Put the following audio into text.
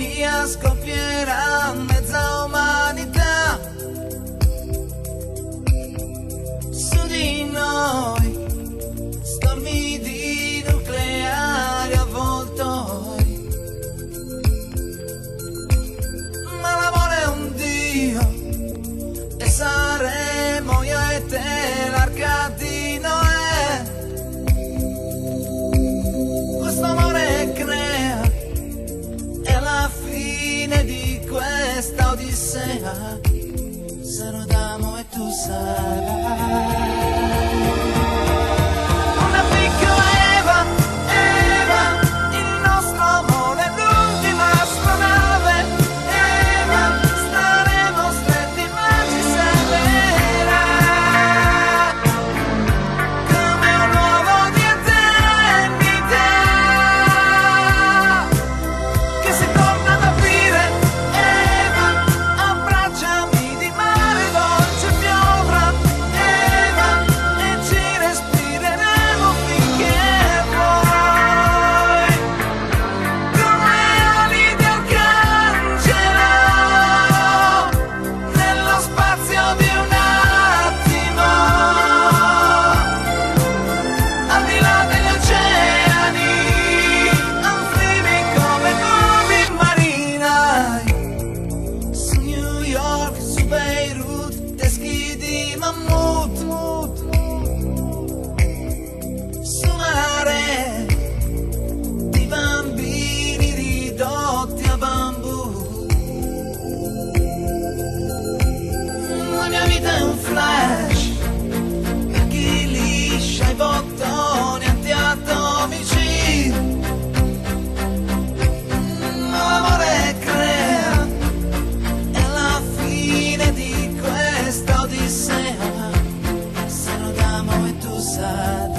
Elías confiera sarò d'amo e tu sarai mia vita è un flash per chi liscia i bottoni antiatomici. Mm, l'amore crea, è la fine di questa odissea, se lo damo e tu sai.